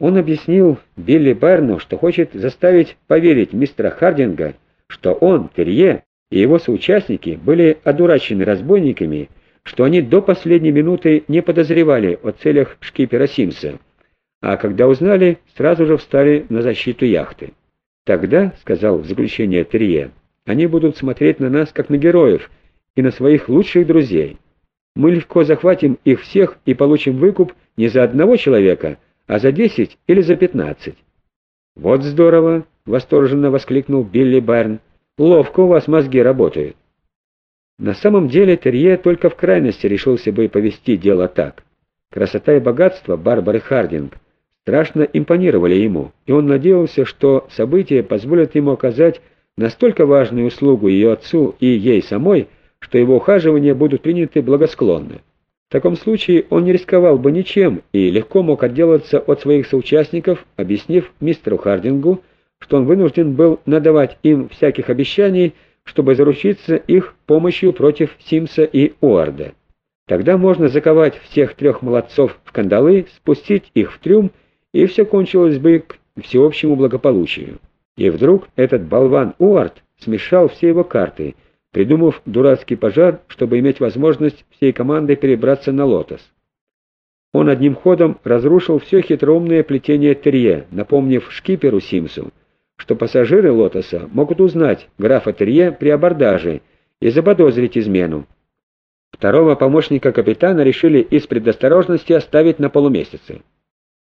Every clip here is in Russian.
Он объяснил Билли Барну, что хочет заставить поверить мистера Хардинга, что он, Терье и его соучастники были одурачены разбойниками, что они до последней минуты не подозревали о целях шкипера Симса, а когда узнали, сразу же встали на защиту яхты. «Тогда, — сказал в заключение Терье, — они будут смотреть на нас как на героев и на своих лучших друзей. Мы легко захватим их всех и получим выкуп не за одного человека, — а за десять или за пятнадцать. «Вот здорово!» — восторженно воскликнул Билли Барн. «Ловко у вас мозги работают». На самом деле Терье только в крайности решился бы повести дело так. Красота и богатство Барбары Хардинг страшно импонировали ему, и он надеялся, что события позволят ему оказать настолько важную услугу ее отцу и ей самой, что его ухаживания будут приняты благосклонно. В таком случае он не рисковал бы ничем и легко мог отделаться от своих соучастников, объяснив мистеру Хардингу, что он вынужден был надавать им всяких обещаний, чтобы заручиться их помощью против Симса и Уарда. Тогда можно заковать всех трех молодцов в кандалы, спустить их в трюм, и все кончилось бы к всеобщему благополучию. И вдруг этот болван Уард смешал все его карты — придумав дурацкий пожар, чтобы иметь возможность всей командой перебраться на «Лотос». Он одним ходом разрушил все хитроумное плетение Терье, напомнив шкиперу Симсу, что пассажиры «Лотоса» могут узнать графа Терье при абордаже и заподозрить измену. Второго помощника капитана решили из предосторожности оставить на полумесяце.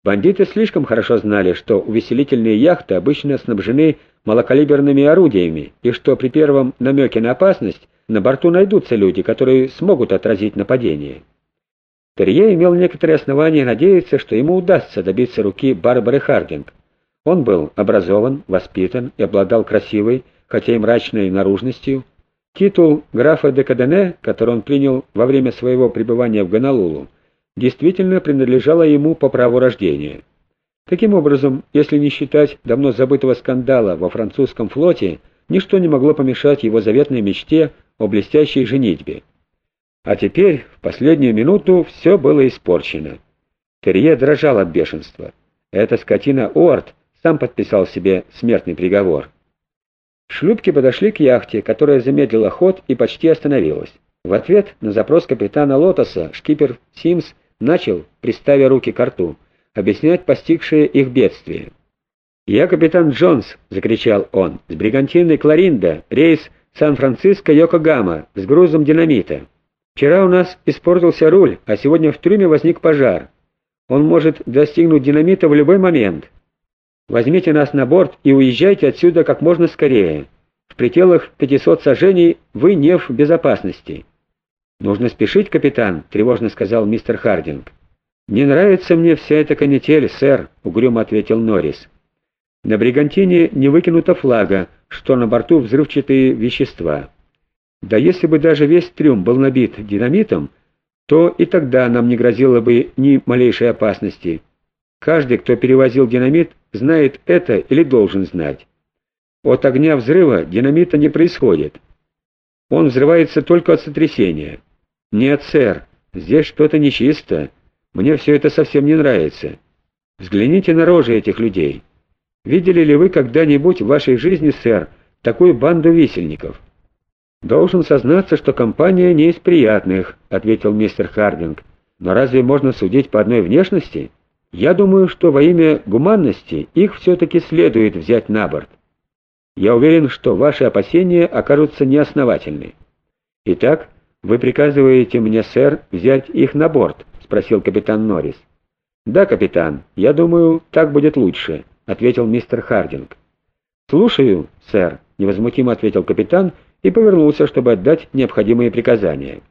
Бандиты слишком хорошо знали, что увеселительные яхты обычно снабжены малокалиберными орудиями, и что при первом намеке на опасность на борту найдутся люди, которые смогут отразить нападение. Терье имел некоторые основания надеяться, что ему удастся добиться руки Барбары Хардинг. Он был образован, воспитан и обладал красивой, хотя и мрачной наружностью. Титул графа де Кадене, который он принял во время своего пребывания в Гонолулу, действительно принадлежала ему по праву рождения. Таким образом, если не считать давно забытого скандала во французском флоте, ничто не могло помешать его заветной мечте о блестящей женитьбе. А теперь, в последнюю минуту, все было испорчено. Терье дрожал от бешенства. Эта скотина Уорд сам подписал себе смертный приговор. Шлюпки подошли к яхте, которая замедлила ход и почти остановилась. В ответ на запрос капитана Лотоса шкипер Симс начал, приставя руки к рту, объяснять постигшее их бедствие. «Я капитан Джонс!» — закричал он. «С бригантины Кларинда, рейс Сан-Франциско-Йокогама с грузом динамита. Вчера у нас испортился руль, а сегодня в трюме возник пожар. Он может достигнуть динамита в любой момент. Возьмите нас на борт и уезжайте отсюда как можно скорее. В пределах 500 сажений вы не в безопасности». «Нужно спешить, капитан», — тревожно сказал мистер Хардинг. «Не нравится мне вся эта канитель, сэр», — угрюмо ответил Норрис. «На бригантине не выкинуто флага, что на борту взрывчатые вещества. Да если бы даже весь трюм был набит динамитом, то и тогда нам не грозило бы ни малейшей опасности. Каждый, кто перевозил динамит, знает это или должен знать. От огня взрыва динамита не происходит. Он взрывается только от сотрясения. «Нет, сэр, здесь что-то нечисто. Мне все это совсем не нравится. Взгляните на рожи этих людей. Видели ли вы когда-нибудь в вашей жизни, сэр, такую банду висельников?» «Должен сознаться, что компания не из приятных», — ответил мистер Хардинг. «Но разве можно судить по одной внешности? Я думаю, что во имя гуманности их все-таки следует взять на борт. Я уверен, что ваши опасения окажутся неосновательны. Итак, «Вы приказываете мне, сэр, взять их на борт?» — спросил капитан Норрис. «Да, капитан, я думаю, так будет лучше», — ответил мистер Хардинг. «Слушаю, сэр», — невозмутимо ответил капитан и повернулся, чтобы отдать необходимые приказания.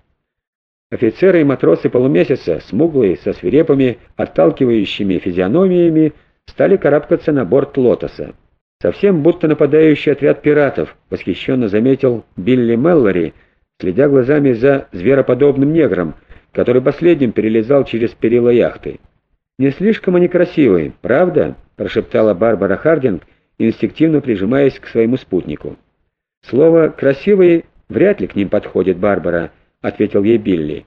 Офицеры и матросы полумесяца, смуглые, со свирепыми, отталкивающими физиономиями, стали карабкаться на борт «Лотоса». Совсем будто нападающий отряд пиратов, восхищенно заметил Билли Меллори, следя глазами за звероподобным негром, который последним перелезал через перила яхты. «Не слишком они красивые, правда?» — прошептала Барбара Хардинг, инстинктивно прижимаясь к своему спутнику. «Слово «красивые» вряд ли к ним подходит, Барбара», — ответил ей Билли.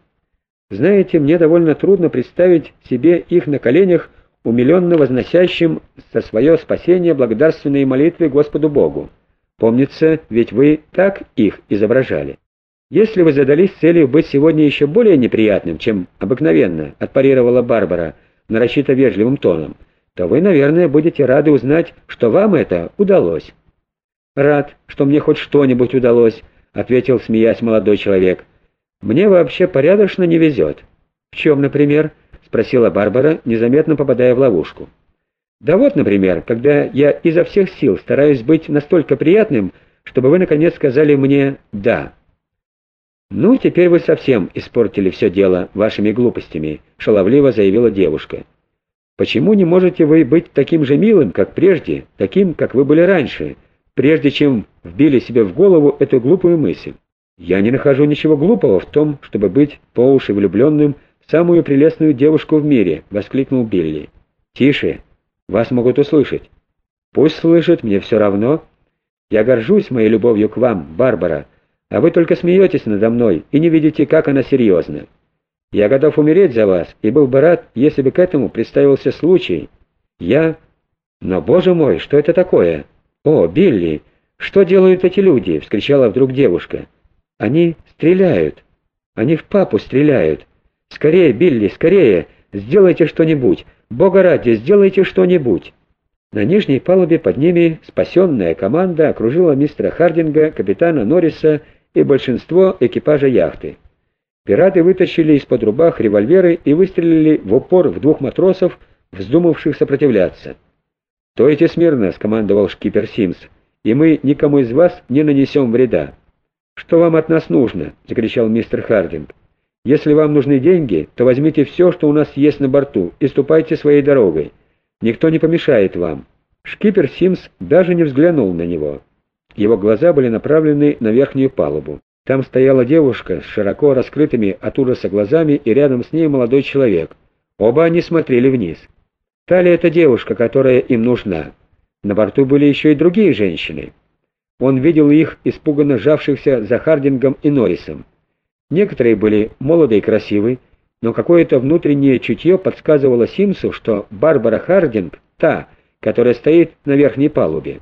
«Знаете, мне довольно трудно представить себе их на коленях умиленно возносящим со свое спасение благодарственные молитвы Господу Богу. Помнится, ведь вы так их изображали. Если вы задались целью быть сегодня еще более неприятным, чем обыкновенно, отпарировала Барбара нарочито вежливым тоном, то вы, наверное, будете рады узнать, что вам это удалось. «Рад, что мне хоть что-нибудь удалось», — ответил, смеясь молодой человек. «Мне вообще порядочно не везет». «В чем, например?» — спросила Барбара, незаметно попадая в ловушку. «Да вот, например, когда я изо всех сил стараюсь быть настолько приятным, чтобы вы, наконец, сказали мне «да». «Ну, теперь вы совсем испортили все дело вашими глупостями», — шаловливо заявила девушка. «Почему не можете вы быть таким же милым, как прежде, таким, как вы были раньше, прежде чем вбили себе в голову эту глупую мысль? Я не нахожу ничего глупого в том, чтобы быть по уши влюбленным в самую прелестную девушку в мире», — воскликнул Билли. «Тише, вас могут услышать». «Пусть слышат, мне все равно. Я горжусь моей любовью к вам, Барбара». А вы только смеетесь надо мной и не видите, как она серьезна. Я готов умереть за вас и был бы рад, если бы к этому представился случай. Я... Но, боже мой, что это такое? О, Билли, что делают эти люди? — вскричала вдруг девушка. Они стреляют. Они в папу стреляют. Скорее, Билли, скорее, сделайте что-нибудь. Бога ради, сделайте что-нибудь. На нижней палубе под ними спасенная команда окружила мистера Хардинга, капитана Норриса и большинство экипажа яхты. Пираты вытащили из-под рубах револьверы и выстрелили в упор в двух матросов, вздумавших сопротивляться. «Стойте смирно», — скомандовал шкипер Симс, — «и мы никому из вас не нанесем вреда». «Что вам от нас нужно?» — закричал мистер Хардинг. «Если вам нужны деньги, то возьмите все, что у нас есть на борту, и ступайте своей дорогой. Никто не помешает вам». Шкипер Симс даже не взглянул на него. Его глаза были направлены на верхнюю палубу. Там стояла девушка с широко раскрытыми от ужаса глазами и рядом с ней молодой человек. Оба они смотрели вниз. Та ли эта девушка, которая им нужна? На борту были еще и другие женщины. Он видел их, испуганно сжавшихся за Хардингом и Норрисом. Некоторые были молоды и красивы, но какое-то внутреннее чутье подсказывало Симсу, что Барбара Хардинг — та, которая стоит на верхней палубе.